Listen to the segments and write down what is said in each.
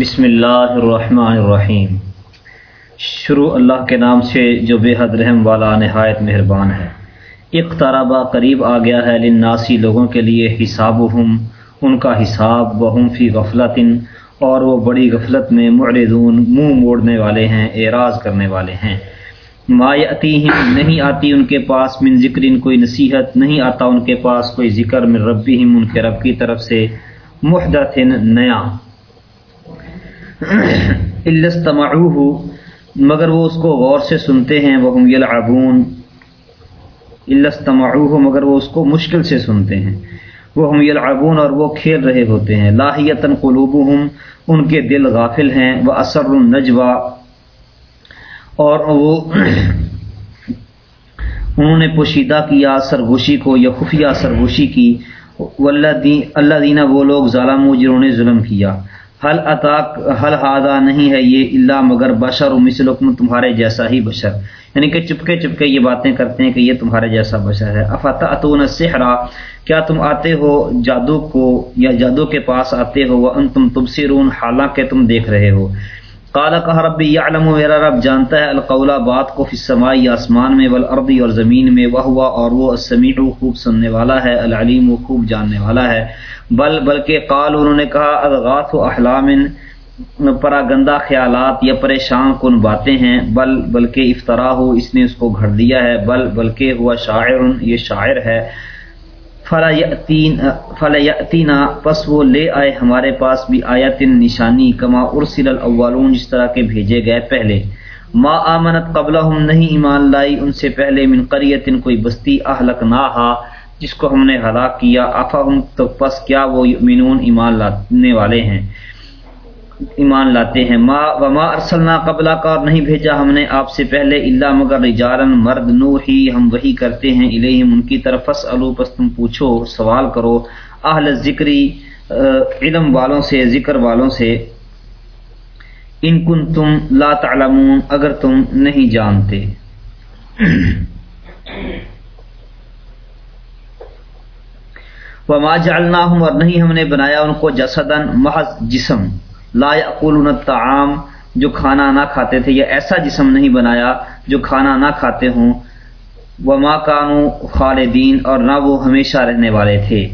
بسم اللہ الرحمن الرحیم۔ شروع اللہ کے نام سے جو بے حد رحم والا نہایت مہربان ہے۔ اقتربا قریب آ گیا ہے لناسی لوگوں کے لیے حساب ان کا حساب وہم فی غفلت اور وہ بڑی غفلت میں معرضون منہ موڑنے والے ہیں، اعراض کرنے والے ہیں۔ ما یاتیہم نہیں آتی ان کے پاس من ذکر کوئی نصیحت، نہیں آتا ان کے پاس کوئی ذکر من ربہم، ان کے رب کی طرف سے۔ محدث نیا۔ الستمعوه مگر وہ اس کو غور سے سنتے ہیں وہ ہم یلعبون الستمعوه مگر وہ اس کو مشکل سے سنتے ہیں۔ وہ ہم یلعبون، اور وہ کھیل رہے ہوتے ہیں۔ لاہیتن قلوبہم، ان کے دل غافل ہیں۔ وہ اثر النجوا اور وہ انہوں نے پوشیدہ کیا، سرگوشی کو، یا خفیہ سرگوشی کی۔ اللہ دینا وہ لوگ ظالم جنہوں نے ظلم کیا۔ حل اطاق حل ہادہ نہیں ہے یہ اللہ مگر بشر و مثلکم تمہارے جیسا ہی بشر۔ یعنی کہ چپکے چپکے یہ باتیں کرتے ہیں کہ یہ تمہارے جیسا بشر ہے۔ افات اتون سحرا کیا تم آتے ہو جادو کو یا جادو کے پاس آتے ہو؟ وہ ان تم تبصرون، حالانکہ تم دیکھ رہے ہو۔ کالا کہ رب یعلم میرا رب جانتا ہے القولا بات کو فی السمائی آسمان میں والارض اور زمین میں، وہ ہوا اور وہ السمیع خوب سننے والا ہے، العلیم و خوب جاننے والا ہے۔ بل، بلکہ قال انہوں نے کہا الغاث و احلام پرا گندا خیالات یا پریشان کن باتیں ہیں۔ بل، بلکہ افطرا ہو اس نے اس کو گھڑ دیا ہے۔ بل، بلکہ ہوا شاعر، یہ شاعر ہے۔ فلا پس وہ لے آئے ہمارے پاس بھی آیتن نشانی، کما ارسل الاولون، جس طرح کے بھیجے گئے پہلے۔ ما آمنت قبل نہیں ایمان لائی ان سے پہلے من قریتن، کوئی بستی اہلک نہ جس کو ہم نے ہلاک کیا۔ آفا تو پس کیا وہ یؤمنون ایمان لانے والے ہیں؟ ایمان لاتے ہیں۔ ما وما ارسلنا قبلا کا نہیں بھیجا ہم نے آپ سے پہلے اللہ مگر رجالن مرد نو ہی ہم وہی کرتے ہیں الیہم، ان کی طرف اسالو پس تم پوچھو، سوال کرو۔ اہل ذکری علم والوں سے، ذکر والوں سے۔ ان کن تم لا تعلمون، اگر تم نہیں جانتے۔ وما جعلناہم، اور نہیں ہم نے بنایا ان کو جسدن محض جسم۔ لا یقولون الطعام، جو کھانا نہ کھاتے تھے، یا ایسا جسم نہیں بنایا جو کھانا نہ کھاتے ہوں۔ وما کانو خالدین، اور نہ وہ ہمیشہ رہنے والے تھے۔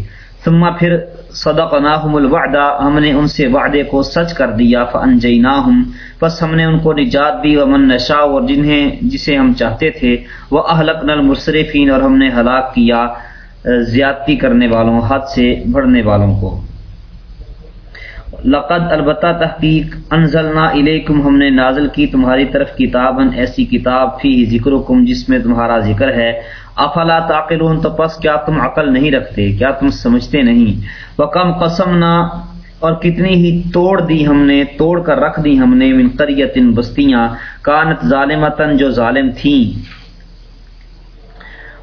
ثم پھر صدقناہم الوعدہ، ہم نے ان سے وعدے کو سچ کر دیا۔ فانجیناہم، پس ہم نے ان کو نجات دی۔ ومن نشاء، اور جنہیں، جسے ہم چاہتے تھے۔ وہ اہلکن المصرفین اور ہم نے ہلاک کیا زیادتی کرنے والوں، حد سے بڑھنے والوں کو۔ لقد البتہ تحقیق انزلنا الیکم، ہم نے نازل کی تمہاری طرف کتابن ایسی کتاب فی ذکرکم جس میں تمہارا ذکر ہے۔ افلا تعقلون، تو پس کیا تم عقل نہیں رکھتے؟ کیا تم سمجھتے نہیں؟ وکم قسمنا، اور کتنی ہی توڑ دی ہم نے، توڑ کر رکھ دی ہم نے، من قریت بستیاں۔ کانت ظالمتن جو ظالم تھیں۔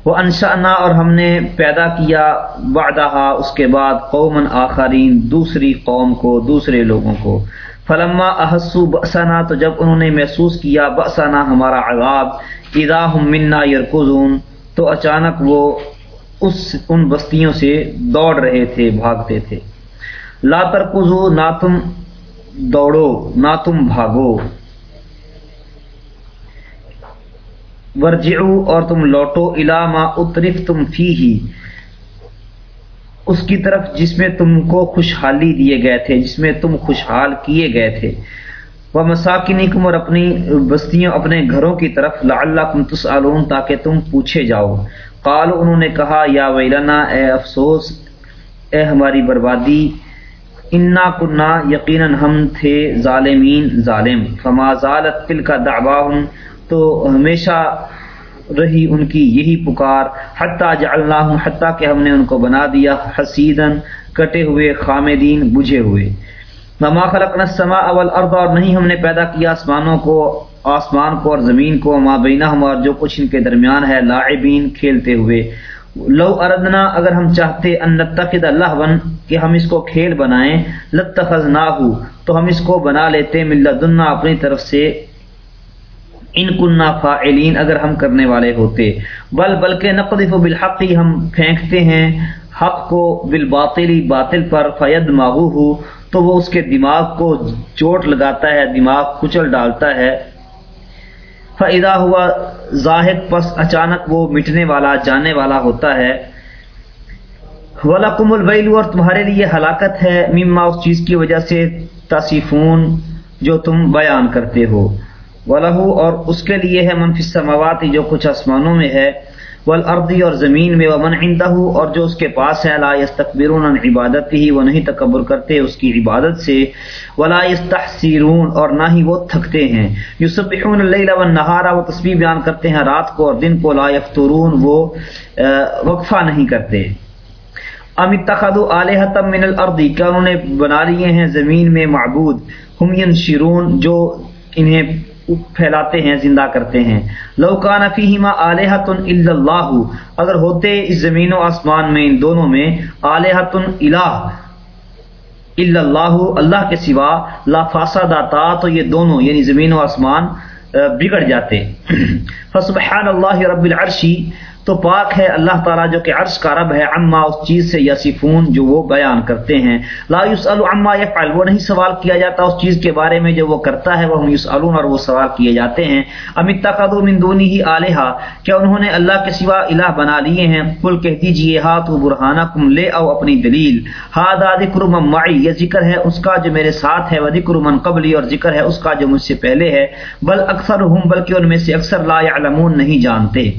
وہ انشانا اور ہم نے پیدا کیا وعدہ اس کے بعد قومن آخرین، دوسری قوم کو، دوسرے لوگوں کو۔ فلما احسو بسنا تو جب انہوں نے محسوس کیا بسنا ہمارا عذاب، اذا ہم منا یرکزون تو اچانک وہ اس، ان بستیوں سے دوڑ رہے تھے، بھاگتے تھے۔ لا ترکزو نہ تم دوڑو، نہ تم بھاگو۔ ورجعو اور تم لوٹو علامہ اترف تم فی ہی اس کی طرف جس میں تم کو خوشحالی دیے گئے تھے، جس میں تم خوشحال کیے گئے تھے۔ وہ مساکن اور اپنی بستیوں اپنے گھروں کی طرف لعلہ کم تاکہ تم پوچھے جاؤ۔ قال انہوں نے کہا، یا ویلنا، اے افسوس، اے ہماری بربادی، انا کنہ یقیناً ہم تھے ظالمین، ظالم۔ فما ظالت تل کا دعواہم تو ہمیشہ رہی ان کی یہی پکار، حتیٰ جعلناہم، حتیٰ کہ ہم نے ان کو بنا دیا حسیدن کٹے ہوئے خامدین، بجھے ہوئے۔ مما خلقنا السماء والارض اور نہیں ہم نے پیدا کیا آسمانوں کو، آسمان کو اور زمین کو۔ ما بینہم اور جو کچھ ان کے درمیان ہے، لاعبین، کھیلتے ہوئے۔ لو اردنا اگر ہم چاہتے ان نتخذ لہون کہ ہم اس کو کھیل بنائیں لتخذناہو تو ہم اس کو بنا لیتے۔ من لدنا، اپنی طرف سے ان کننا فاعلین، اگر ہم کرنے والے ہوتے۔ بل، بلکہ نقذف بالحق، ہم پھینکتے ہیں حق کو بالباطلی باطل پر فید ماغو ہو تو وہ اس کے دماغ کو چوٹ لگاتا ہے، دماغ کچل ڈالتا ہے۔ فیدا ہوا زاہد، پس اچانک وہ مٹنے والا، جانے والا ہوتا ہے۔ ولاکم البیل اور تمہارے لیے ہلاکت ہے، مما، اس چیز کی وجہ سے تصیفون جو تم بیان کرتے ہو۔ ولہ اور اس کے لیے ہے منفی سماوات جو کچھ آسمانوں میں ہے والارضی اور زمین میں، ومن عندہ اور جو اس کے پاس ہے، لا یستکبرون عن عبادت ہی وہ نہیں تکبر کرتے اس کی عبادت سے، ولا یستحسیرون اور نہ ہی وہ تھکتے ہیں۔ یسبحون اللیل والنہار وہ تسبیح بیان کرتے ہیں رات کو اور دن کو، لا یفترون وہ وقفہ نہیں کرتے۔ ام اتخذوا الہۃ من الارض کیا انہوں نے بنا لیے ہیں زمین میں معبود؟ ہم ینشرون جو انہیں پھیلاتے ہیں، زندہ کرتے ہیں۔ لوکان فیما آلیہت اللہ۔ اگر ہوتے اس زمین و آسمان میں، ان دونوں میں آلیہت الہ اللہ اللہ کے سوا لا فاسداتا، تو یہ دونوں یعنی زمین و آسمان بگڑ جاتے۔ فسبحان اللہ رب العرشی۔ تو پاک ہے اللہ تعالیٰ جو کہ عرش کا رب ہے اما اس چیز سے یسیفون جو وہ بیان کرتے ہیں۔ لا يسأل عما يفعل وہ نہیں سوال کیا جاتا اس چیز کے بارے میں جو وہ کرتا ہے وہ ہم یسألون اور وہ سوال کیے جاتے ہیں۔ ام اتخذوا من دونه الہ کیا انہوں نے اللہ کے سوا الہ بنا لیے ہیں؟ قل کہہ دیجیے ہاتھ برہانکم، لے او اپنی دلیل۔ ھذا ذکر من معی، یہ ذکر ہے اس کا جو میرے ساتھ ہے و ذکر من قبلی، اور ذکر ہے اس کا جو مجھ سے پہلے ہے۔ بل اکثرهم بلکہ ان میں سے اکثر لا يعلمون نہیں جانتے۔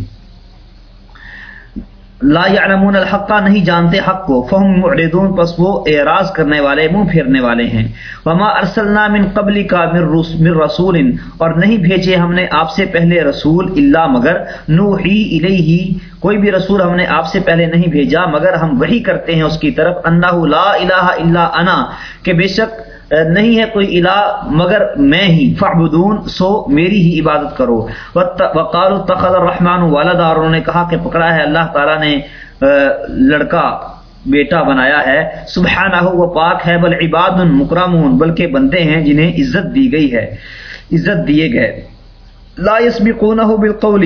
لا يعلمون الحق، نہیں جانتے حق کو۔ فهم معرضون، پس وہ اعراض کرنے والے، منہ پھیرنے والے ہیں۔ وما ارسلنا من قبل کا من رسول۔ اور نہیں بھیجے ہم نے آپ سے پہلے رسول الا مگر نوحی الیہ کوئی بھی رسول ہم نے آپ سے پہلے نہیں بھیجا، مگر ہم وہی کرتے ہیں اس کی طرف۔ انہ لا الہ الا انا کہ بے شک نہیں ہے کوئی الہ، مگر میں ہی فعبدون سو میری ہی عبادت کرو۔ وقال تخذ الرحمن والد اور انہوں نے کہا کہ پکڑا ہے اللہ تعالیٰ نے لڑکا، بیٹا بنایا ہے۔ سبحانہ وہ پاک ہے، بل عباد مکرمون، بلکہ بندے ہیں جنہیں عزت دی گئی ہے، عزت دیے گئے۔ لا يسبقونه بالقول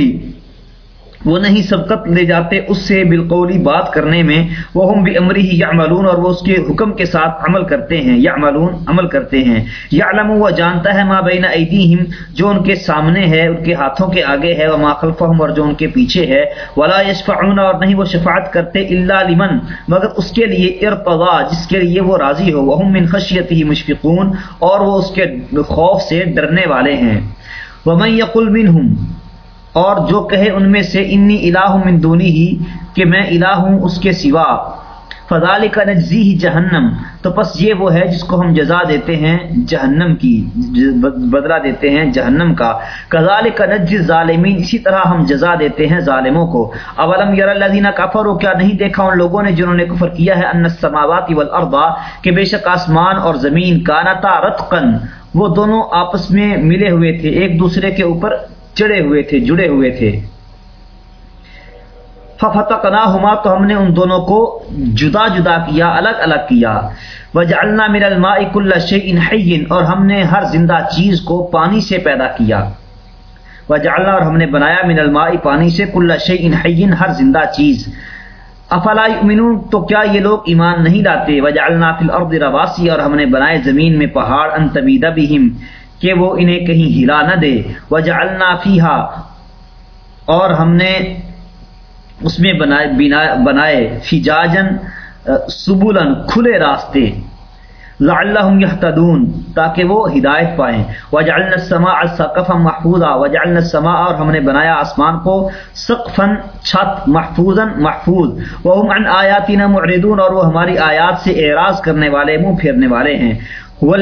وہ نہیں سبقت لے جاتے اس سے بالقولی بات کرنے میں وہ ہم بھی امری ہی یعملون اور وہ اس کے حکم کے ساتھ عمل کرتے ہیں، یعملون، عمل کرتے ہیں۔ یعلم وہ جانتا ہے ما بین ایدیہم، جو ان کے سامنے ہے، ان کے ہاتھوں کے آگے ہے، وما خلفہم اور جو ان کے پیچھے ہے۔ ولا یشفعون اور نہیں وہ شفاعت کرتے الا لمن، مگر اس کے لیے ارتضا، جس کے لیے وہ راضی ہو۔ وہ من خشیتہ مشفقون اور وہ اس کے خوف سے ڈرنے والے ہیں۔ ومن یقل منہم اور جو کہے ان میں سے انی الہ من دونی ہی کہ میں الہ ہوں اس کے سوا. فضال کا نجزی ہی جہنم تو پس یہ وہ ہے جس کو ہم جزا دیتے ہیں جہنم کی، بدلہ دیتے ہیں جہنم کا. کزال کا نج ظالمین اسی طرح ہم جزا دیتے ہیں ظالموں کو. اولم یر الذین کفروا کیا نہیں دیکھا ان لوگوں نے جنہوں نے کفر کیا ہے؟ ان السماوات والارض کہ بے شک آسمان اور زمین کانتا رتقا۔ وہ دونوں آپس میں ملے ہوئے تھے، ایک دوسرے کے اوپر چڑے ہوئے تھے، جڑے ہوئے تھے۔ فتح ہما تو ہم نے ان دونوں کو جدا جدا کیا، الگ الگ کیا۔ وجعلنا من الماء كل شيء حي، اور ہم نے ہر زندہ چیز کو پانی سے پیدا کیا۔ وجعلنا، اور ہم نے بنایا من الماء پانی سے كل شيء حي، ہر زندہ چیز۔ افلا یؤمنون، تو کیا یہ لوگ ایمان نہیں لاتے؟ وجعلنا في الارض رواسي، اور ہم نے بنائے زمین میں پہاڑ ان تبید بهم کہ وہ انہیں کہیں ہلا نہ دے۔ وجعلنا فیہا اور ہم نے اس میں بنائے بنائے فجاجن سبولن کھلے راستے۔ لعلہم یہتدون تاکہ وہ ہدایت پائیں۔ وجعلنا السماء سقفا محفوظا۔ وجعلنا السماء، اور ہم نے بنایا آسمان کو سقفا چھت، محفوظا محفوظ۔ وہم عن آیاتنا معرضون۔ اور وہ ہماری آیات سے اعراض کرنے والے، منہ پھیرنے والے ہیں۔ وہ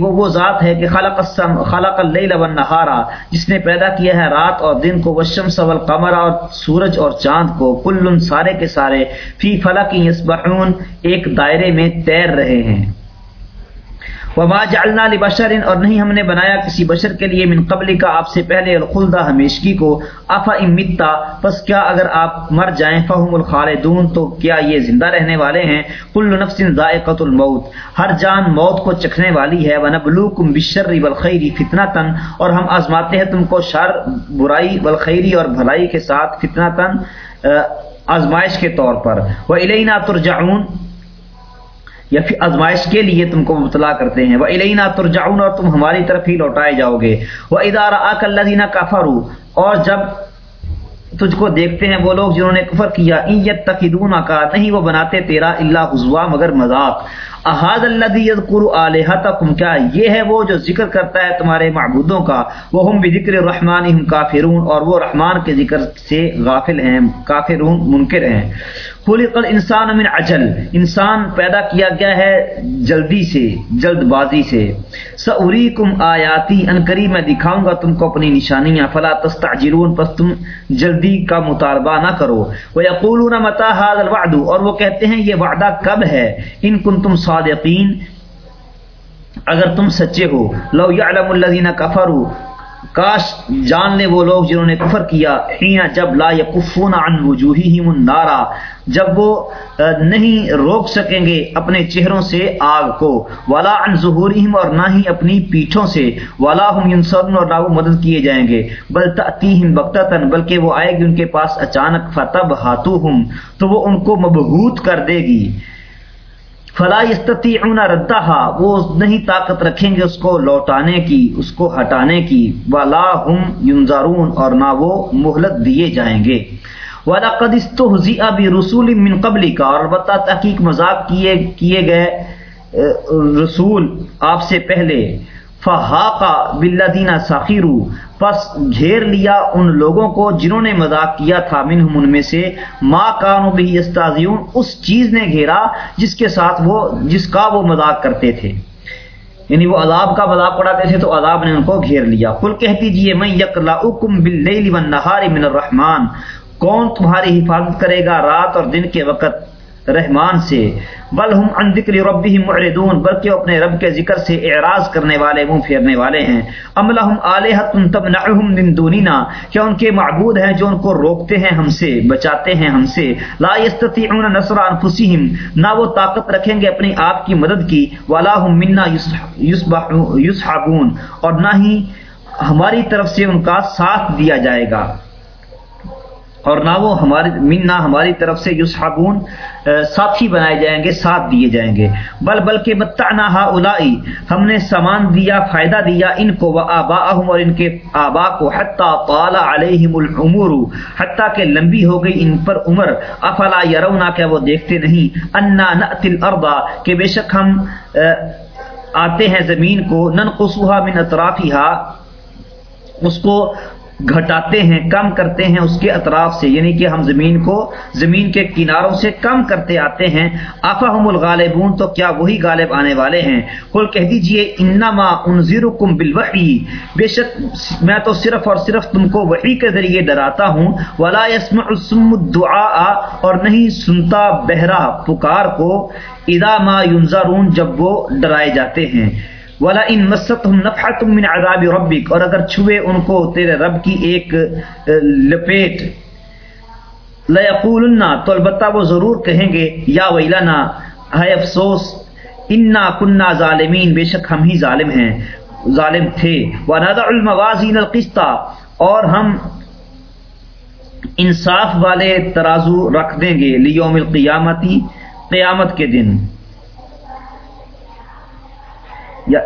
وہ وہ ذات ہے کہ خلق السم خلق اللیل والنہارا جس نے پیدا کیا ہے رات اور دن کو، والشمس والقمر اور سورج اور چاند کو، کل سارے کے سارے، فی فلک یسبحون، ایک دائرے میں تیر رہے ہیں۔ وما جعلنا لبشر اور نہیں ہم نے بنایا کسی بشر کے لیے من قبل کا آپ سے پہلے الخلدہ ہمیشگی کو۔ افا امتا پس کیا اگر آپ مر جائیں؟ فہم الخالدون۔ تو کیا یہ زندہ رہنے والے ہیں؟ کل نفس ذائقۃ الموت۔ ہر جان موت کو چکھنے والی ہے۔ ونبلوکم بالشر والخیر فتنہ تن اور ہم آزماتے ہیں تم کو شر، برائی، والخیری اور بھلائی کے ساتھ فتنہ تن آزمائش کے طور پر۔ وہ علینا ترجعون۔ یا پھر آزمائش کے لیے تم کو مبتلا کرتے ہیں۔ وہ علینا ترجعون اور تم ہماری طرف ہی لوٹائے جاؤ گے۔ وہ ادارہ آ کر لدینہ اور جب تجھ کو دیکھتے ہیں وہ لوگ جنہوں نے کفر کیا ایت تقیدون کا، نہیں وہ بناتے تیرا اللہ حضوا مگر مذاق۔ احاد اللہ یذکر الہتکم کیا یہ ہے وہ جو ذکر کرتا ہے تمہارے معبودوں کا؟ وہ ہم بذکر الرحمن ہم کافرون، اور وہ رحمان کے ذکر سے غافل ہیں، کافرون منکر ہیں۔ خلق الانسان من عجل۔ انسان پیدا کیا گیا ہے جلدی سے، جلد بازی سے۔ سوریکم آیاتی، ان قریب میں دکھاؤں گا تم کو اپنی نشانیاں۔ فلا تستعجلون پس تم جلدی کا مطالبہ نہ کرو۔ وہ یقولون متى هذا الوعد؟ اور وہ کہتے ہیں، یہ وعدہ کب ہے؟ ان کنتم صادقین۔ اگر تم سچے ہو، لو یعلم الذین کفروا کاش جان لے وہ لوگ جنہوں نے کفر کیا ہیاں جب لا یکفون عن وجوہہم النارا جب وہ نہیں روک سکیں گے اپنے چہروں سے آگ کو۔ ولا عن ظہورہم اور نہ ہی اپنی پیٹھوں سے۔ ولا ہم ینصرون اور نہ وہ مدد کیے جائیں گے۔ بل تأتیہم بغتتن بلکہ وہ آئے گی ان کے پاس اچانک فتب ہاتوہم تو وہ ان کو مبہوت کر دے گی۔ فلا استطیعون ردہا وہ نہیں طاقت رکھیں گے اس کو لوٹانے کی، اس کو ہٹانے کی۔ ولا ہم ینظرون اور نہ وہ مہلت دیے جائیں گے۔ وَلَقَدْ اسْتُهْزِئَ بِرُسُولٍ مِّن قَبْلِكَ۔ اور البتہ تحقیق مذاق کیے کیے گئے رسول آپ سے پہلے۔ فہاقا بالذین سخیرو پس گھیر لیا ان لوگوں کو جنہوں نے مذاق کیا تھا منہم ان میں سے، ما کانو بھی استازیون اس چیز نے گھیرا جس کے ساتھ وہ، جس کا وہ مذاق کرتے تھے۔ یعنی وہ عذاب کا مذاق پڑاتے تھے تو عذاب نے ان کو گھیر لیا۔ کل کہہ دیجیے میں یکلاؤکم باللیل والنہار من الرحمن، کون تمہاری حفاظت کرے گا رات اور دن کے وقت؟ رحمان سے، بل ہم ان ذکر ربهم معرضون، بلکہ اپنے رب کے ذکر سے اعراض کرنے والے، منہ پھیرنے والے ہیں۔ ام لهم الہۃ تمنعهم من دوننا، کیا ان کے معبود ہیں جو ان کو روکتے ہیں ہم سے، بچاتے ہیں ہم سے؟ لا يستطيعون نصر انفسهم نہ وہ طاقت رکھیں گے اپنی آپ کی مدد کی، ولا هم منا يسحبون اور نہ ہی ہماری طرف سے ان کا ساتھ دیا جائے گا۔ اور نہ وہ ہماری من نہ ہماری طرف سے یوسحبون ساتھی بنائے جائیں گے، ساتھ دیے جائیں گے۔ بل بلکہ متعنا الائی ہم نے سامان دیا، فائدہ دیا ان کو، و آباءہم اور ان کے آبا کو، حتی طال علیہم العمر، حتی کہ لمبی ہو گئی ان پر عمر۔ افلا یرونا کہ وہ دیکھتے نہیں، انا نأتی الارض، کہ بے شک ہم آتے ہیں زمین کو، ننقصوها من اطرافها، اس کو گھٹاتے ہیں، کم کرتے ہیں اس کے اطراف سے یعنی کہ ہم زمین کو، زمین کے کناروں سے کم کرتے آتے ہیں۔ آفاہم الغالبون، تو کیا وہی غالب آنے والے ہیں؟ کل کہہ دیجیے، انما انذرکم بالوحی۔ بے شک میں تو صرف اور صرف تم کو وحی کے ذریعے ڈراتا ہوں۔ ولا يسمع السم الدعاء، اور نہیں سنتا بہرا پکار کو۔ اذا ما ينذرون جب وہ ڈرائے جاتے ہیں۔ ولا ان مست نفحت من عذاب ربک اور اگر چھوئے ان کو تیرے رب کی ایک لپیٹ۔ لیقولن تو البتہ وہ ضرور کہیں گے، یا ویلنا ہے افسوس، انا کننا ظالمین بے شک ہم ہی ظالم ہیں، ظالم تھے۔ ونضع الموازین القسط، اور ہم انصاف والے ترازو رکھ دیں گے لیوم القیامتی قیامت کے دن۔ یا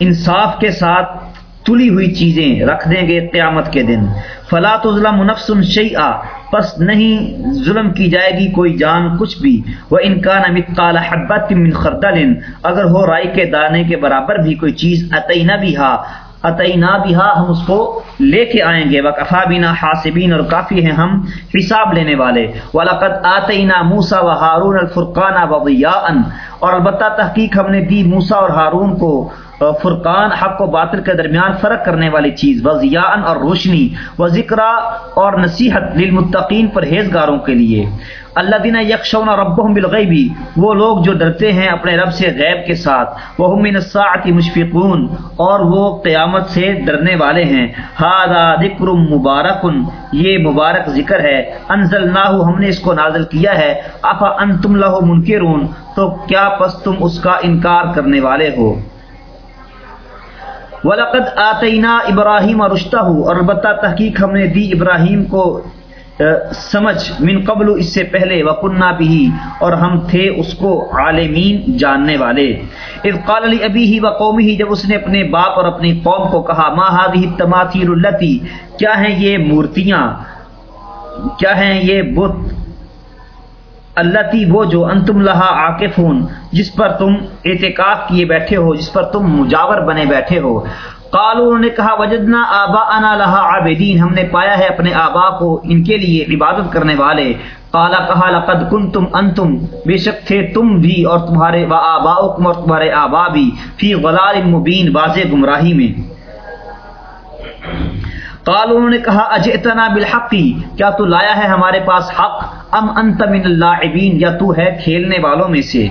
انصاف کے ساتھ تلی ہوئی چیزیں رکھ دیں گے قیامت کے دن۔ فلا ظلم نفس شیئا پس نہیں ظلم کی جائے گی کوئی جان کچھ بھی۔ وہ انکان مثقال حبت من خردل۔ اگر ہو رائی کے دانے کے برابر بھی کوئی چیز اتینا بھی ہا اتینا بھی ہا ہم اس کو لے کے آئیں گے۔ وکفا بینا حاسبین اور کافی ہیں ہم حساب لینے والے۔ وَلَقَدْ آتَيْنَا مُوسَى وَهَارُونَ الْفُرْقَانَ وَضِيَاءً۔ اور البتہ تحقیق ہم نے دی موسا اور ہارون کو فرقان، حق و باطل کے درمیان فرق کرنے والی چیز وضیان اور روشنی و ذکر اور نصیحت للمتقین پرہیزگاروں کے لیے۔ اللہ دینا یکشون ربهم بالغیبی وہ لوگ جو ڈرتے ہیں اپنے رب سے غیب کے ساتھ وہ من الساعت مشفقون، اور وہ قیامت سے ڈرنے والے ہیں۔ ہاذا ذکر مبارک یہ مبارک ذکر ہے۔ انزلناہ ہم نے اس کو نازل کیا ہے۔ افا انتم له منکرون تو کیا پس تم اس کا انکار کرنے والے ہو؟ وَلَقَدْ آتَيْنَا ابراہیم اور رشتہ اور البتہ تحقیق ہم نے دی ابراہیم کو۔ سمجھ من قبل اس سے پہلے وکنہ بھی اور ہم تھے اس کو عالمین جاننے والے۔ اذ قال علی ابھی ہی و قومی ہی جب اس نے اپنے باپ اور اپنی قوم کو کہا، ما هذه التماثيل التي؟ کیا ہیں یہ مورتیاں؟ کیا ہیں یہ بت اللہ تی وہ جو انتم لہا عاقفون جس پر تم اعتکاف کیے بیٹھے ہو، جس پر تم مجاور بنے بیٹھے ہو۔ قالوا انہوں نے کہا، وجدنا آباءنا لها عابدین، ہم نے پایا ہے اپنے آبا کو ان کے لیے عبادت کرنے والے۔ قالا کہا، لقد کنتم انتم، بے شک تھے تم بھی اور تمہارے و آباؤکم اور تمہارے آبا بھی فی غلال مبین، واضح گمراہی میں۔ قال انہوں نے کہا، اجئتنا بالحقی کیا تو لایا ہے ہمارے پاس حق؟ ام انت من اللاعبین یا تو ہے کھیلنے والوں میں سے۔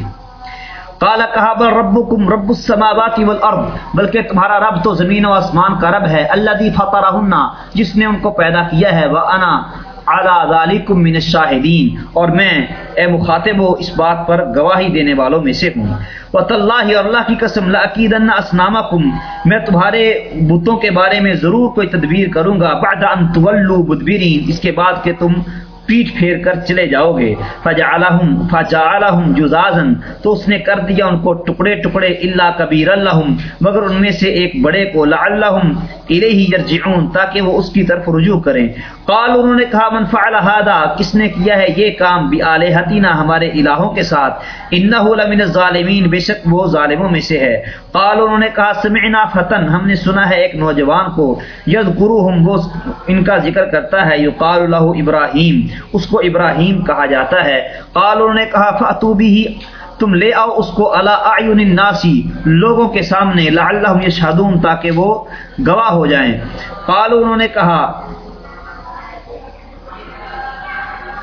کالا کہا بل ربکم رب السماوات والارض، بلکہ تمہارا رب تو زمین و آسمان کا رب ہے اللہ دی فطرہن، جس نے ان کو پیدا کیا ہے وانا علی ذالکم من الشاہدین۔ اور میں، اے مخاطب ہو، اس بات پر گواہی دینے والوں میں سے ہوں۔ وتاللہ اور اللہ کی قسم لاکیدن اسنامکم میں تمہارے بتوں کے بارے میں ضرور کوئی تدبیر کروں گا، بعد ان تولوا مدبرین اس کے بعد کہ تم پیٹ پھیر کر چلے جاؤ گے۔ فجعلہم فجعلہم جزازن تو اس نے کر دیا ان کو ٹکڑے ٹکڑے الا کبیر اللہم مگر ان میں سے ایک بڑے کو لعلہم الیہ یرجعون، تاکہ وہ اس کی طرف رجوع کریں۔ قال انہوں نے کہا، من فعل هذا کس نے کیا ہے یہ کام؟ بالہتنا ہمارے الہوں کے ساتھ۔ انه لمن الظالمین، بے شک وہ ظالموں میں سے ہے۔ قال انہوں نے کہا، سمعنا فتن، ہم نے سنا ہے ایک نوجوان کو یذکرهم وہ ان کا ذکر کرتا ہے، یقال له ابراہیم، اس کو ابراہیم کہا جاتا ہے۔ قال انہوں نے کہا فاتو بھی تم لے آؤ اس کو اللہ اعین الناسی لوگوں کے سامنے، لعلہم یشہدون، تاکہ وہ گواہ ہو جائیں۔ قال انہوں نے کہا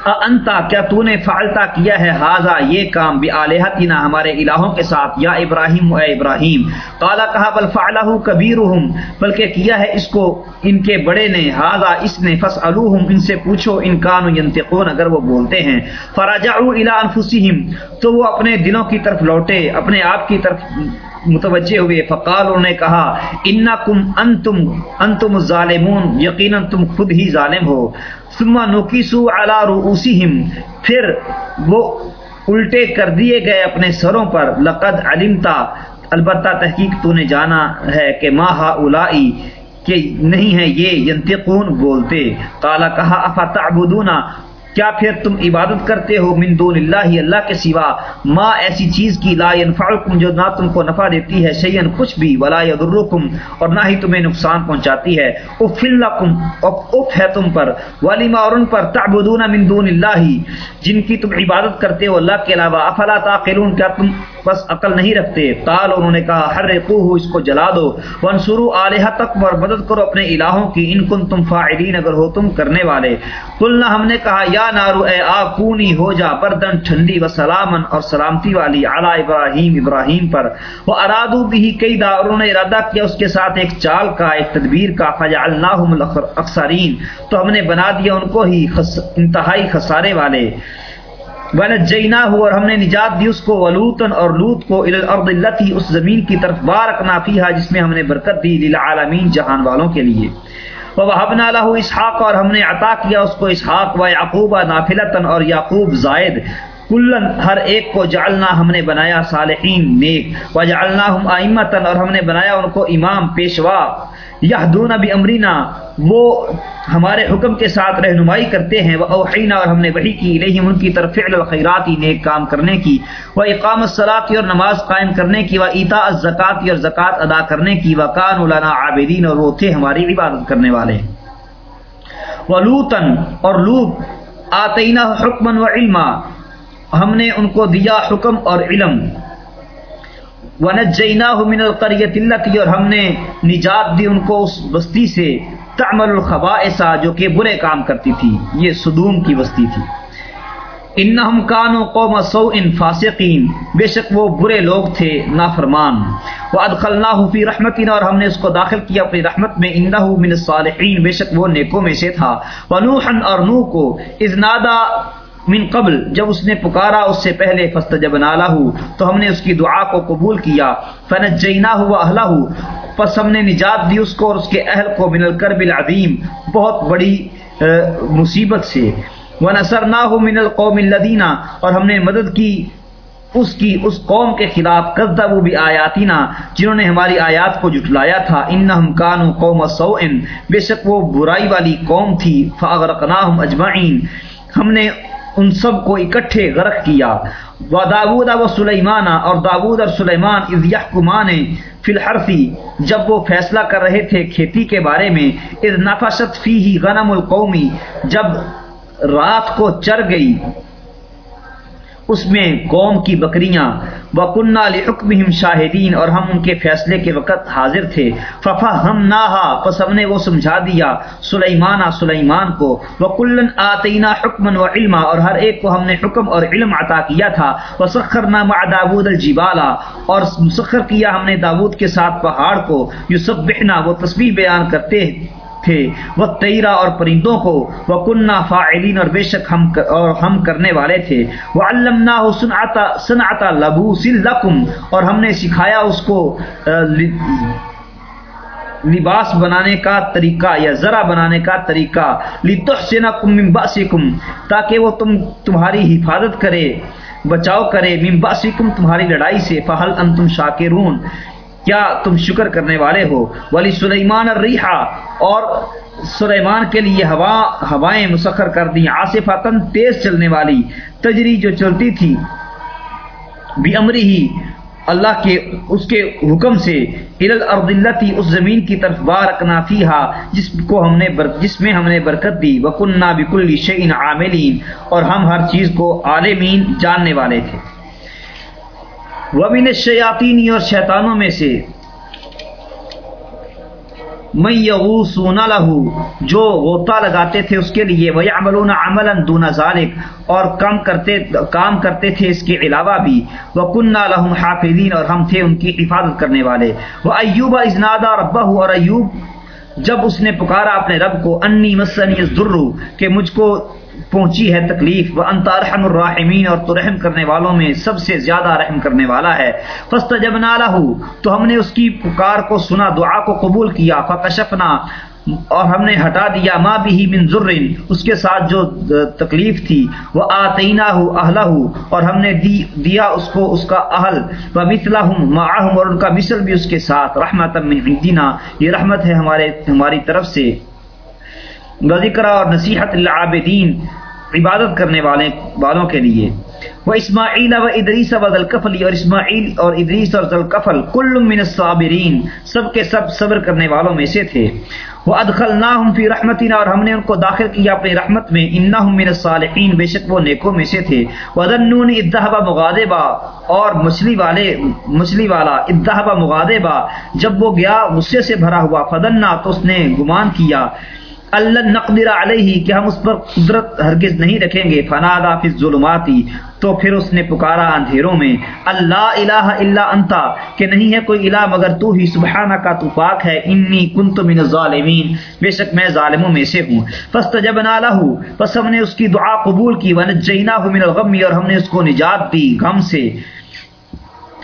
انتا، کیا تو نے فعلتا کیا ہے؟ ہاضا یہ کام بھی آلیہتنا ہمارے الہوں کے ساتھ، یا ابراہیم اے ابراہیم۔ قالا کہا، بل فعلہ کبیرہم، بلکہ کیا ہے اس کو؟ ان کے بڑے نے ہاضا اس نے، فسألوہم، ان سے پوچھو، ان کانو ینتقون اگر وہ بولتے ہیں۔ فرجعوا الى انفسہم، تو وہ اپنے دلوں کی طرف لوٹے، اپنے آپ کی طرف متوجہ ہوئے۔ فقال انہوں نے کہا، انکم انتم انتم ظالمون یقینا تم خود ہی ظالم ہو۔ ثم نکسو علی رؤوسہم پھر وہ الٹے کر دیے گئے اپنے سروں پر۔ لقد علمتا البتہ تحقیق تو نے جانا ہے کہ ما اولائی کہ نہیں ہے یہ ینتقون بولتے۔ قالا کہا افتعبدون کیا پھر تم عبادت کرتے ہو من دون اللہ اللہ کے سوا؟ ما ایسی چیز کی لا ينفعکم جو نہ تم کو نفع دیتی ہے، شیئن، کچھ بھی، ولا یضرکم، اور نہ ہی تمہیں نقصان پہنچاتی ہے۔ اف لکم اف ہے تم پر۔ ولما اور ان پر تعبدون من دون اللہ۔ جن کی تم عبادت کرتے ہو اللہ کے علاوہ، افلا تعقلون، کیا تم بس عقل نہیں رکھتے؟ قال، انہوں نے کہا حرقوه اس کو جلا دو۔ وانصروا الہتکم اور مدد کرو اپنے الہوں کی۔ ان کنتم فاعلین، اگر ہو تم کرنے والے۔ قلنا، ہم نے کہا، یا نارو، اے آگ کونی، ہو جا، بردن، ٹھنڈی و سلامن اور سلامتی والی اعلی ابراہیم ابراہیم پر۔ وہ ارادو بھی کئی دا انہوں نے ارادہ کیا اس کے ساتھ ایک چال کا، ایک تدبیر کا۔ فجعلناہم الاکثرین تو ہم نے بنا دیا ان کو ہی خس، انتہائی خسارے والے۔ ونجیناہ اور ہم نے نجات دی اس کو ولوتن اور لوت کو، الی الارض التي اس زمین کی طرف، بارکنا فیھا جس میں ہم نے برکت دی للعالمین جہان والوں کے لیے۔ وَوَهَبْنَا لَهُ اسحاق اور ہم نے عطا کیا اس کو اسحاق و یعقوب نافلتن اور یعقوب زائد۔ کلن ہر ایک کو جعلنا ہم نے بنایا صالحین نیک۔ وجعلناہم ائمتن اور ہم نے بنایا ان کو امام، پیشوا۔ یہدون بامرنا، وہ ہمارے حکم کے ساتھ رہنمائی کرتے ہیں وہ اوحینا اور ہم نے وحی کی الیہم، ان کی طرف فعل الخیرات، نیک کام کرنے کی وہ اقام الصلاۃ اور نماز قائم کرنے کی وہ ایتاء الزکات اور زکات ادا کرنے کی وہ کان لنا عابدین اور وہ تھے ہماری عبادت کرنے والے۔ ولوتن اور لوط آتینا حکما و علما ہم نے ان کو دیا حکم اور علم۔ وَنَجَّيْنَاهُ مِنَ الْقَرْيَةِ الَّتِي اور ہم نے نجات دی ان کو اس بستی سے، تعمل الخبائث، جو کہ برے کام کرتی تھی۔ یہ صدوم کی بستی تھی۔ انہم کانوا قوم سوء فاسقین، بے شک وہ برے لوگ تھے، نافرمان۔ وادخلناہ فی رحمتنا، اور ہم نے اس کو داخل کیا اپنی رحمت میں۔ انہ من الصالحین، بے شک وہ نیکوں میں سے تھا۔ ونوحا، اور نوح کو، اذ نادا من قبل جب اس نے پکارا، اس سے پہلے فستجبنا له، تو ہم نے اس کی دعا کو قبول کیا۔ فنجیناہ واہلہ، پس ہم نے نجات دی اس کو اور اس کے اہل کو من الکرب العظیم، بہت بڑی مصیبت سے۔ وہ نثر نہ ہو من القوم الدینہ اور ہم نے مدد کی اس کی، اس قوم کے خلاف قزدہ وہ بھی آیاتی نا جنہوں نے ہماری آیات کو جٹلایا تھا۔ ان ہم کانو قوم سو بے شک وہ برائی والی قوم تھی۔ فاغرقناہم اجمعین۔ ہم نے ان سب کو اکٹھے غرق کیا۔ و داود و سلیمانہ اور داود اور سلیمان از یحکمان فی الحرفی جب وہ فیصلہ کر رہے تھے کھیتی کے بارے میں از نفشت فی ہی غنم القومی جب رات کو چر گئی۔ اس میں قوم کی بکریاں وکنہ لحکمہم شاہدین اور ہم ان کے فیصلے کے وقت حاضر تھے۔ ففا ہم نہا پس ہم نے وہ سمجھا دیا سلیمانہ سلیمان کو۔ وکلن آتینا حکمن و علما اور ہر ایک کو ہم نے حکم اور علم عطا کیا تھا۔ وسخرنا مع داود الجبالا اور مسخر کیا ہم نے داود کے ساتھ پہاڑ کو۔ یسبحنا وہ تسبیح بیان کرتے تھے۔ وہ تیرا اور پرندوں کو وہ کنہ فاعلین اور بے شک ہم اور ہم کرنے والے تھے۔ وہ علمنا سنعتا سنعتا لبوس لکم اور ہم نے سکھایا اس کو لباس بنانے کا طریقہ یا ذرا بنانے کا طریقہ۔ لتحسنکم من باسکم تاکہ وہ تم، تمہاری حفاظت کرے، بچاؤ کرے۔ من باسکم تمہاری لڑائی سے۔ فہل انتم شاکرون کیا تم شکر کرنے والے ہو؟ ولی سلیمان الریحا اور سلیمان کے لیے ہوا، ہوائیں مسخر کر دی آصف تیز چلنے والی، تجری جو چلتی تھی بھی امری ہی اللہ کے، اس کے حکم سے الارض اس زمین کی طرف بارکنا فیہا، جس کو ہم نے جس میں ہم نے برکت دی۔ وکننا بکل شیء عاملین اور ہم ہر چیز کو عالمین جاننے والے تھے۔ ومن شیاطینی اور شیطانوں میں سے میں یغوسون لہو، جو غوطہ لگاتے تھے اس کے لیے وہ عملون عملا دون ذالک، اور کام کرتے کام کرتے تھے اس کے علاوہ بھی۔ وہ کنہ لہم حافظین، اور ہم تھے ان کی حفاظت کرنے والے۔ وہ ایوب ازنادا ربہ اور ایوب جب اس نے پکارا اپنے رب کو، انی مسنی ضرور کہ مجھ کو پہنچی ہے تکلیف۔ وہ انتارحم الرحمین اور تو رحم کرنے والوں میں سب سے زیادہ رحم کرنے والا ہے۔ فسط جب تو ہم نے اس کی پکار کو سنا، دعا کو قبول کیا۔ فکشفنا، اور ہم نے ہٹا دیا۔ ماں بھی من ذرن، اس کے ساتھ جو تکلیف تھی۔ وہ آتینہ اہلہ اور ہم نے دی دیا اس کو، اس کا اہل۔ و مثلا معاہم اور ان کا مثل بھی اس کے ساتھ۔ رحمت من عندنا، یہ رحمت ہے ہمارے ہماری طرف سے۔ ذکر اور نصیحت العابدین عبادت کرنے والے، والوں کے لیے۔ وہ اسماعیل و ادریس و ذلقفلی اور اسماعیل اور ادریس اور ذلقفل کل من الصابرین، سب کے سب صبر کرنے والوں میں سے تھے۔ وہ ادخلناہم فی رحمتنا اور ہم نے ان کو داخل کیا اپنی رحمت میں۔ انہم من الصالحین، بے شک وہ نیکوں میں سے تھے۔ وذنون الذهب مغاضبا، اور مچھلی والے، مچھلی والا الذهب مغاضبا، جب وہ گیا، غصے سے بھرا ہوا فدنا تو اس نے گمان کیا۔ اللہ نقدر علیہ، کہ ہم اس پر قدرت ہرگز نہیں رکھیں گے۔ فنادا فی الظلماتی تو پھر اس نے پکارا اندھیروں میں۔ اللہ الہ الا انتا کہ نہیں ہے کوئی الہ مگر تو ہی سبحانہ کا تو پاک ہے۔ انی کنت من الظالمین، بے شک میں ظالموں میں سے ہوں۔ فاستجبنا له، پس ہم نے اس کی دعا قبول کی۔ ونجیناہ من الغم، اور ہم نے اس کو نجات دی غم سے۔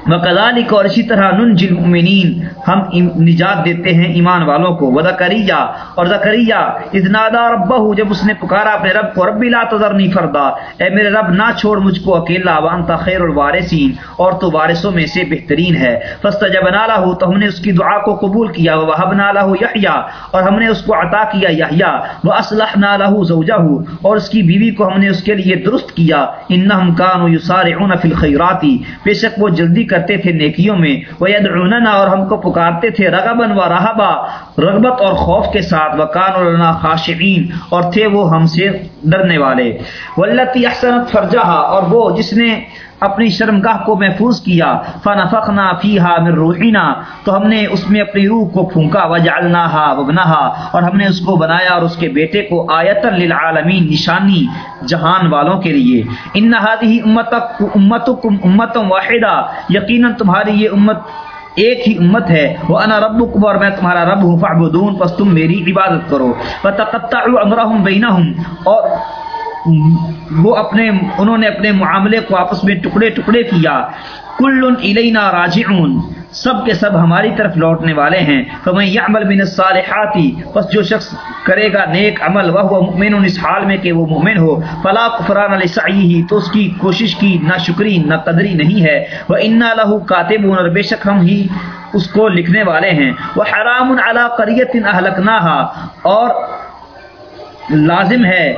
وکذالک اور اسی طرح ننجی المؤمنین ہم نجات دیتے ہیں ایمان والوں کو۔ وذکریہ اور زکریہ اذ نادى ربه، جب اس نے پکارا اپنے رب کو، رب لا تذرنی فردا، اے میرے رب، نہ چھوڑ مجھ کو اکیلا وانت خیر الوارثین اور تو وارثوں میں سے بہترین ہے۔ فاستجبنا له، تو ہم نے اس کی دعا کو قبول کیا، ووهبنا له یحیی اور ہم نے اس کو عطا کیا یحیی واصلحنا له زوجه، اور اس کی بیوی کو ہم نے اس کے لیے درست کیا۔ انهم كانوا يسارعون في الخيرات، بے شک وہ جلدی کر کرتے تھے نیکیوں میں وہ یدعوننا اور ہم کو پکارتے تھے رغبا و رہبا، رغبت اور خوف کے ساتھ وکان لنا خاشعین اور تھے وہ ہم سے ڈرنے والے۔ واللتی احسنت فرجہ اور وہ جس نے اپنی شرمگاہ کو محفوظ کیا، فنفخنا فیہا من روحنا، تو ہم نے اس میں اپنی روح کو پھونکا وجعلناہا وبنہا اور ہم نے اس کو بنایا اور اس کے بیٹے کو آیتا للعالمین، نشانی جہان والوں کے لیے۔ ان هذه امتک امتکم امتا واحدہ یقینا تمہاری یہ امت ایک ہی امت ہے۔ وہ انا ربکم اور میں تمہارا رب ہوں فعبدون پس تم میری عبادت کرو۔ فتقطعوا امرهم بینہم اور وہ اپنے انہوں نے اپنے معاملے کو آپس میں ٹکڑے ٹکڑے کیا۔ کل الینا راجعون، سب کے سب ہماری طرف لوٹنے والے ہیں۔ فمن يعمل من الصالحات پس جو شخص کرے گا نیک عمل وہ مؤمن اس حال میں کہ وہ مومن ہو۔ فلا کفران لسعیه تو اس کی کوشش کی نہ شکری، نہ قدری نہیں ہے۔ وہ انا له کاتبون اور بے شک ہم ہی اس کو لکھنے والے ہیں۔ وہ حرام علی قریۃ اهلكناها اور لازم ہے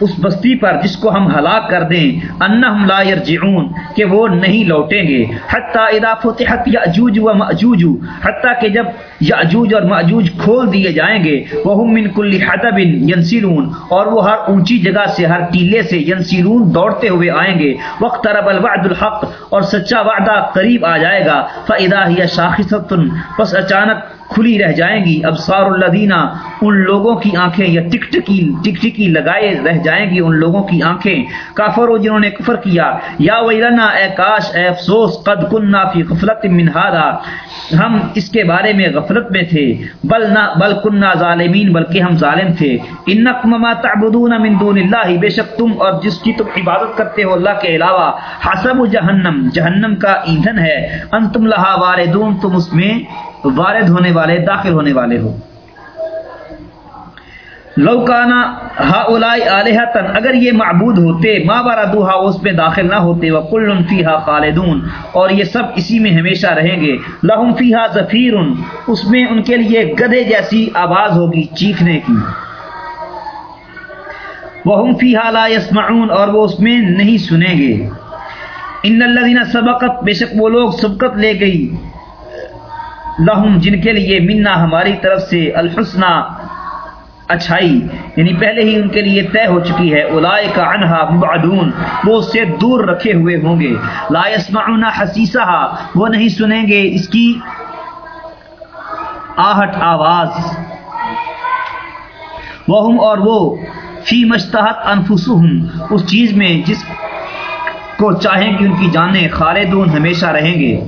اس بستی پر جس کو ہم ہلاک کر دیں، انہم لا یرجعون، کہ وہ نہیں لوٹیں گے۔ حتی اذا فتحت یاجوج و ماجوج حتی کہ جب یاجوج اور ماجوج کھول دیے جائیں گے، وہم من کل حدب ینسلون، اور وہ ہر اونچی جگہ سے، ہر ٹیلے سے ینسلون دوڑتے ہوئے آئیں گے۔ وقت رب الوعد الحق، اور سچا وعدہ قریب آ جائے گا۔ فاذا هي شاخصۃ پس اچانک کھلی رہ جائیں گی، ابصار الذین، ان لوگوں کی آنکھیں یا ٹک ٹکی ٹک ٹکی لگائے رہ جائیں گی ان لوگوں کی آنکھیں۔ کافروں جنہوں نے کفر کیا، یا ویلنا، اے کاش، اے افسوس، قد کننا فی غفلت من هذا ہم اس کے بارے میں غفلت میں تھے۔ بل نہ بل کننا ظالمین، بلکہ ہم ظالم تھے۔ انکم ما تعبدون من دون اللہ، بے شک تم اور جس کی تم عبادت کرتے ہو اللہ کے علاوہ، حسب جہنم جہنم کا ایندھن ہے۔ انتم لہا واردون، تم اس میں وارد ہونے والے، داخل ہونے والے ہو لوکانا ہا اولائی علیہ تن اگر یہ معبود ہوتے ماں بارا دوہا اس میں داخل نہ ہوتے وہ کلفی ہا خالدون، اور یہ سب اسی میں ہمیشہ رہیں گے۔ لہم فی ہا ظفیر اس میں ان کے لیے گدے جیسی آواز ہوگی چیخنے کی۔ وہ فی ہا لا یسمعون، اور وہ اس میں نہیں سنیں گے۔ ان اللہ سبقت، بے شک وہ لوگ سبقت لے گئی۔ لہم، جن کے لیے منا ہماری طرف سے الحسنہ اچھائی یعنی پہلے ہی ان کے لیے طے ہو چکی ہے اولائے کا انہا مبعدون، وہ اس سے دور رکھے ہوئے ہوں گے۔ لا يسمعون حسیسہا، وہ نہیں سنیں گے اس کی آہٹ آواز۔ وہم اور وہ، فی مشتہت انفسہم، اس چیز میں جس کو چاہیں گی ان کی جانیں خالدون ہمیشہ رہیں گے۔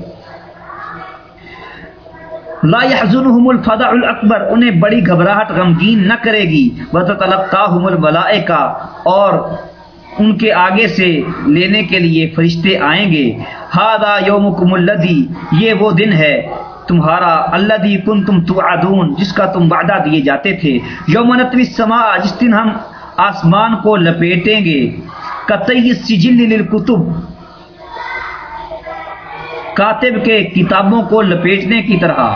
لا يحزنهم الفضع الاکبر انہیں بڑی گھبراہٹ، غمگین نہ کرے گی۔ وتتلقاهم الملائکہ اور ان کے آگے سے لینے کے لیے فرشتے آئیں گے۔ هذا يومكم الذي، یہ وہ دن ہے، تمہارا، الذي كنتم توعدون، جس کا تم وعدہ دیے جاتے تھے۔ یوم نطوی السماء، جس دن ہم آسمان کو لپیٹیں گے۔ قطعی السجل للکتب کاتب کے کتابوں کو لپیٹنے کی طرح۔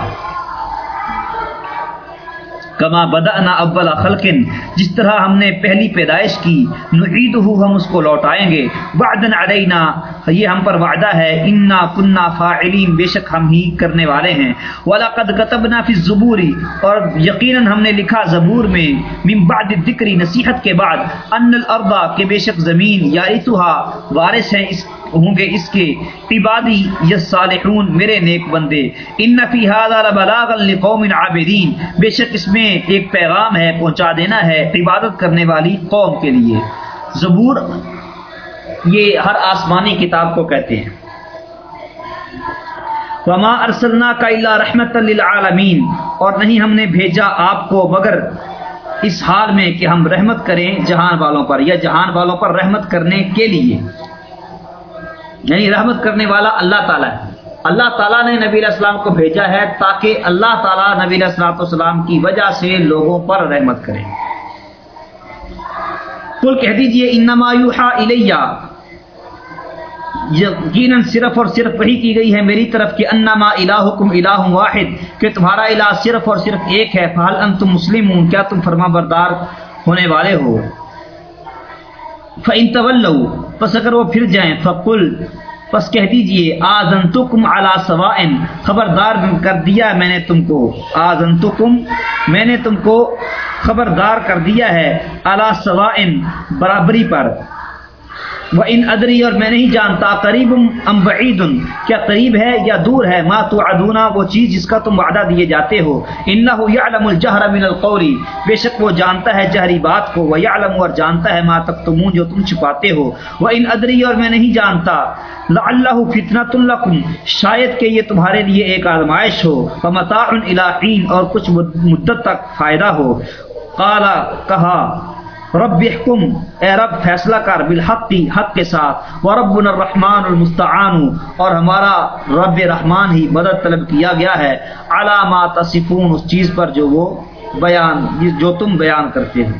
کما بدأنا اول خلقن، جس طرح ہم نے پہلی پیدائش کی نعید ہم اس کو لوٹائیں گے۔ وعدن علینا، یہ ہم پر وعدہ ہے، انا کننا فاعلین، بے شک ہم ہی کرنے والے ہیں۔ وَلَقَدْ كَتَبْنَا فِي الزُّبُورِ، اور یقیناً ہم نے لکھا زبور میں، من بعد الذکری نصیحت کے بعد ان الارض کہ بے شک زمین یارثها وارث ہیں اس ہوں گے اس کے۔ عبادی یصالحون میرے نیک بندے، ان فی هذا لبلاغا لقوم عابدین۔ بے شک اس میں ایک پیغام ہے، پہنچا دینا ہے عبادت کرنے والی قوم کے لیے۔ زبور، یہ ہر آسمانی کتاب کو کہتے ہیں۔ وما ارسلنا کا اللہ رحمت للعالمین اور نہیں ہم نے بھیجا آپ کو، مگر اس حال میں کہ ہم رحمت کریں جہان والوں پر، یا جہان والوں پر رحمت کرنے کے لیے۔ یعنی رحمت کرنے والا اللہ تعالیٰ ہے۔ اللہ تعالیٰ نے نبی علیہ السلام کو بھیجا ہے تاکہ اللہ تعالیٰ نبی علیہ السلام والسلام کی وجہ سے لوگوں پر رحمت کرے۔ کل کہہ دیجیے، انما یوحا الیہ۔ یقیناً صرف اور صرف وہی کی گئی ہے میری طرف کہ انما الہکم الہ واحد، کہ تمہارا الہ صرف اور صرف ایک ہے۔ فہل انتم مسلمون، کیا تم فرما بردار ہونے والے ہو؟ فَإِن طول پس اگر وہ پھر جائیں، فقل، پس کہہ دیجیے آزنتکم علی سوائن خبردار کر دیا میں نے تم کو آزنتکم میں نے تم کو خبردار کر دیا ہے علی سوائن برابری پر۔ وہ ان ادری اور میں نہیں جانتا قریب ام بعید کیا قریب ہے یا دور ہے؟ ما تو ادونا وہ چیز جس کا تم وعدہ دیے جاتے ہو۔ انه يعلم الجهر من القول۔ بے شک وہ جانتا ہے جہری بات کو وہ يعلم اور جانتا ہے ما تکتمون جو تم چھپاتے ہو۔ وہ ان ادری اور میں نہیں جانتا لعلہ فتنۃ لکم شاید کہ یہ تمہارے لیے ایک آزمائش ہو۔ فمتاع الى حین اور کچھ مدت تک فائدہ ہو۔ قال، کہا رب احکم اے رب، فیصلہ کر بالحق، حق کے ساتھ، وربنا رب الرحمان المستعان، اور ہمارا رب رحمان ہی مدد طلب کیا گیا ہے علامات صفون اس چیز پر جو وہ بیان، جو تم بیان کرتے ہیں